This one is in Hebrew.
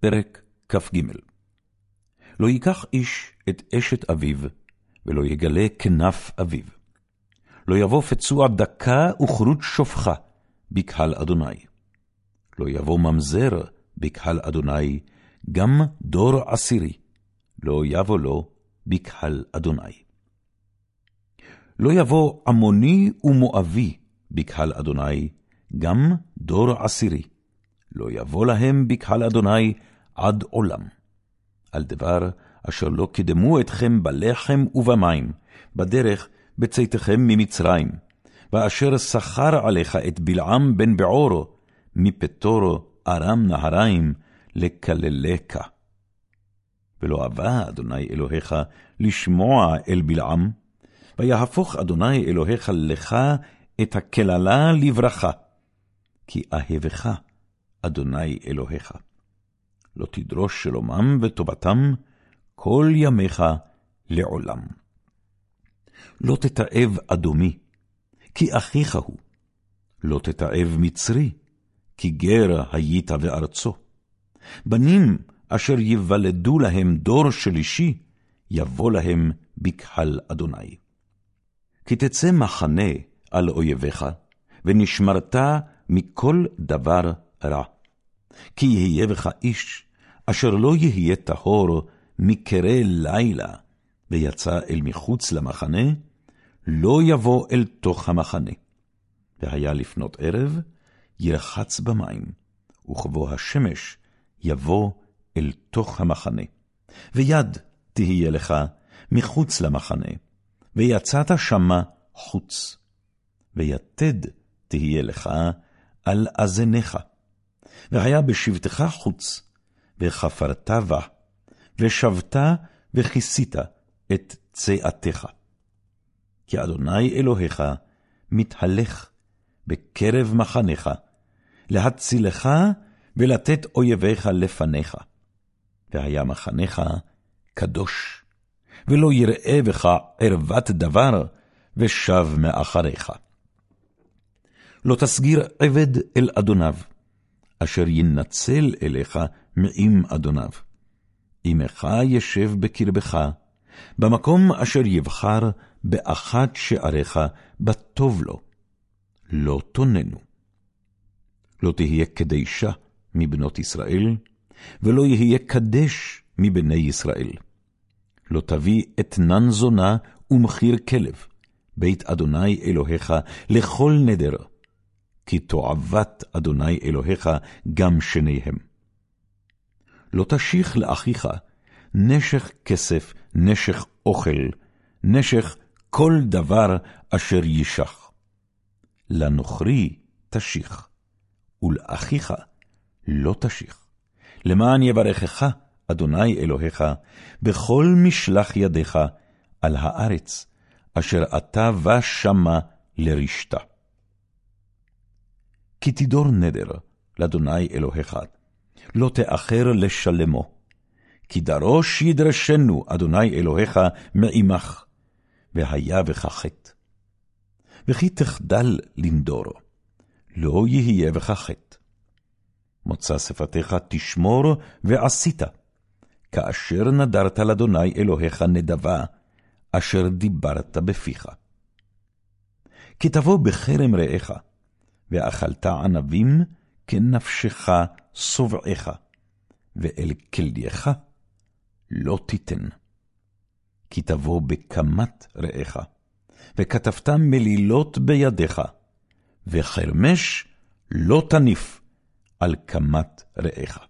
פרק כ"ג לא ייקח איש את אשת אביו, ולא יגלה כנף אביו. לא יבוא פצוע דקה וכרות שופחה בקהל אדוני. לא יבוא ממזר בקהל אדוני, גם דור עשירי, לא יבוא לו בקהל אדוני. לא יבוא עמוני ומואבי בקהל אדוני, גם דור עשירי, לא יבוא להם בקהל אדוני עד עולם. על דבר אשר לא קידמו אתכם בלחם ובמים, בדרך בצאתכם ממצרים, ואשר שכר עליך את בלעם בן בעור, מפטור ארם נהריים, לקללך. ולא אבה אדוני אלוהיך לשמוע אל בלעם, ויהפוך אדוני אלוהיך לך את הקללה לברכה, כי אהבך אדוני אלוהיך. לא תדרוש שלומם וטובתם כל ימיך לעולם. לא תתעב אדומי, כי אחיך הוא. לא תתעב מצרי, כי גר היית בארצו. בנים אשר ייוולדו להם דור שלישי, יבוא להם בקהל אדוני. כי תצא מחנה על אויביך, ונשמרת מכל דבר רע. כי יהיה בך איש, אשר לא יהיה טהור מקרה לילה, ויצא אל מחוץ למחנה, לא יבוא אל תוך המחנה. והיה לפנות ערב, ירחץ במים, וכבוא השמש יבוא אל תוך המחנה. ויד תהיה לך מחוץ למחנה, ויצאת שמה חוץ. ויתד תהיה לך על אזניך. והיה בשבתך חוץ, וחפרת בה, ושבת וכיסית את צאתך. כי אדוני אלוהיך מתהלך בקרב מחניך, להצילך ולתת אויביך לפניך. והיה מחניך קדוש, ולא יראה בך ערוות דבר, ושב מאחריך. לא תסגיר עבד אל אדוניו, אשר ינצל אליך מעם אדוניו. אמך ישב בקרבך, במקום אשר יבחר באחת שעריך, בטוב לו. לא תוננו. לא תהיה קדישה מבנות ישראל, ולא יהיה קדש מבני ישראל. לא תביא אתנן זונה ומחיר כלב, בית אדוני אלוהיך לכל נדר, כי תועבת אדוני אלוהיך גם שניהם. לא תשיך לאחיך נשך כסף, נשך אוכל, נשך כל דבר אשר יישך. לנוכרי תשיך, ולאחיך לא תשיך, למען יברכך אדוני אלוהיך בכל משלח ידיך על הארץ, אשר אתה בא שמה לרשתה. כי תדור נדר לאדוני אלוהיך, לא תאחר לשלמו. כי דרוש ידרשנו אדוני אלוהיך מעמך, והיה בך חטא. וכי תחדל לנדור, לא יהיה בך חטא. מוצא שפתיך תשמור ועשית, כאשר נדרת לאדוני אלוהיך נדבה, אשר דיברת בפיך. כי תבוא בכרם רעך, ואכלת ענבים כנפשך שובעך, ואל כלייך לא תיתן. כי תבוא בקמת רעך, וכתבת מלילות בידיך, וחרמש לא תניף על קמת רעך.